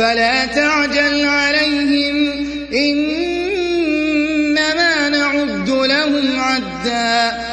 فلا تعجل عليهم. إنما نعد لهم عدا.